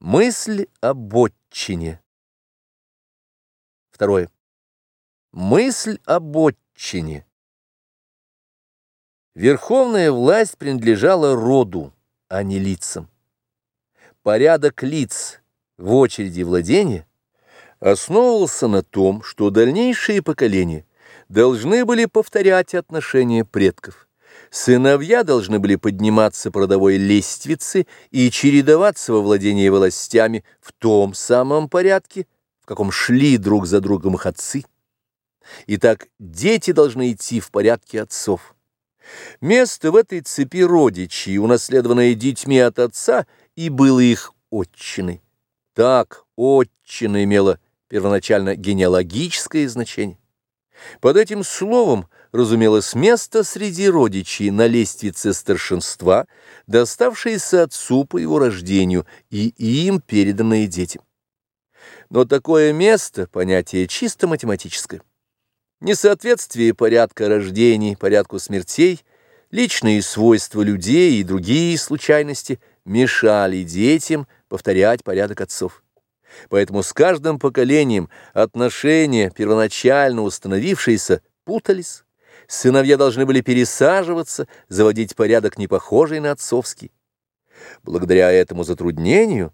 Мысль об отчине. Второе. Мысль об отчине. Верховная власть принадлежала роду, а не лицам. Порядок лиц в очереди владения основывался на том, что дальнейшие поколения должны были повторять отношения предков. Сыновья должны были подниматься по родовой лестнице и чередоваться во владении властями в том самом порядке, в каком шли друг за другом их отцы. Итак, дети должны идти в порядке отцов. Место в этой цепи родичей, унаследованное детьми от отца, и было их отчиной. Так отчина имела первоначально генеалогическое значение. Под этим словом разумелось место среди родичей на лестнице старшинства, доставшееся отцу по его рождению и им переданное детям. Но такое место – понятие чисто математическое. Несоответствие порядка рождений, порядку смертей, личные свойства людей и другие случайности мешали детям повторять порядок отцов. Поэтому с каждым поколением отношения, первоначально установившиеся, путались. Сыновья должны были пересаживаться, заводить порядок, не похожий на отцовский. Благодаря этому затруднению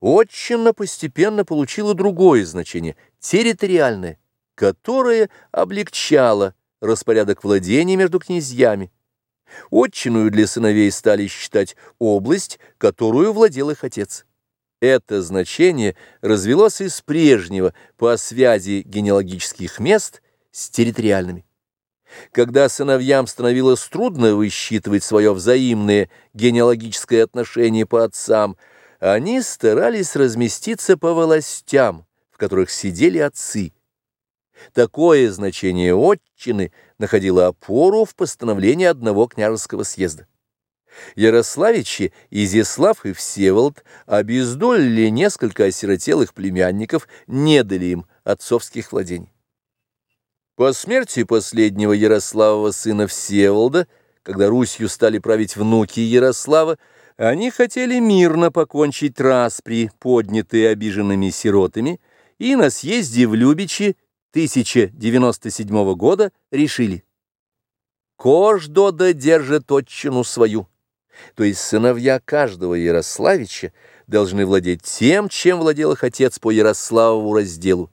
отчина постепенно получила другое значение – территориальное, которое облегчало распорядок владения между князьями. Отчиную для сыновей стали считать область, которую владел их отец. Это значение развелось из прежнего по связи генеалогических мест с территориальными. Когда сыновьям становилось трудно высчитывать свое взаимное генеалогическое отношение по отцам, они старались разместиться по властям, в которых сидели отцы. Такое значение отчины находило опору в постановлении одного княжеского съезда. Ярославичи, Изяслав и Всеволод обездолили несколько осиротелых племянников, не дали им отцовских владений. По смерти последнего Ярославова сына Всеволода, когда Русью стали править внуки Ярослава, они хотели мирно покончить распри, поднятые обиженными сиротами, и на съезде в Любичи 1097 года решили «Кождода держит отчину свою». То есть сыновья каждого Ярославича должны владеть тем, чем владел их отец по Ярославову разделу.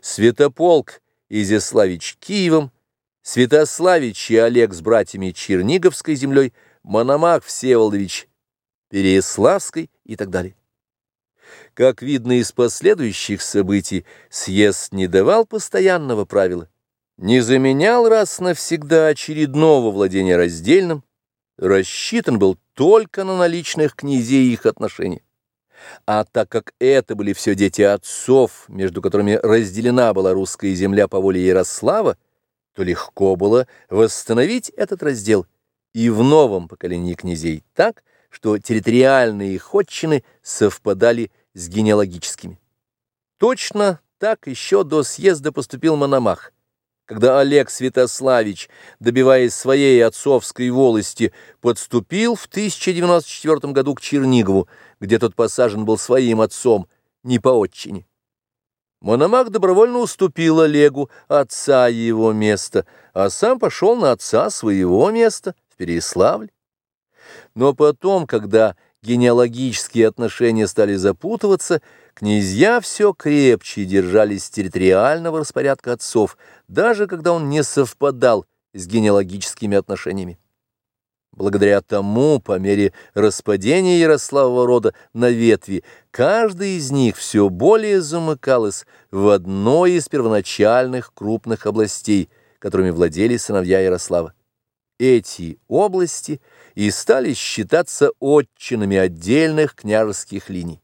Святополк Изяславич Киевом, Святославич и Олег с братьями Черниговской землей, Мономах Всеволодович Переяславской и так далее. Как видно из последующих событий, съезд не давал постоянного правила, не заменял раз навсегда очередного владения раздельным, рассчитан был только на наличных князей и их отношения. А так как это были все дети отцов, между которыми разделена была русская земля по воле Ярослава, то легко было восстановить этот раздел и в новом поколении князей так, что территориальные их отчины совпадали с генеалогическими. Точно так еще до съезда поступил Мономах, когда Олег Святославич, добиваясь своей отцовской волости, подступил в 1094 году к Чернигову, где тот посажен был своим отцом, не по отчине. Мономах добровольно уступил Олегу отца его места, а сам пошел на отца своего места в Переславль. Но потом, когда генеалогические отношения стали запутываться, князья все крепче держались территориального распорядка отцов, даже когда он не совпадал с генеалогическими отношениями. Благодаря тому, по мере распадения Ярославова рода на ветви, каждая из них все более замыкалась в одной из первоначальных крупных областей, которыми владели сыновья Ярослава. Эти области и стали считаться отчинами отдельных княжеских линий.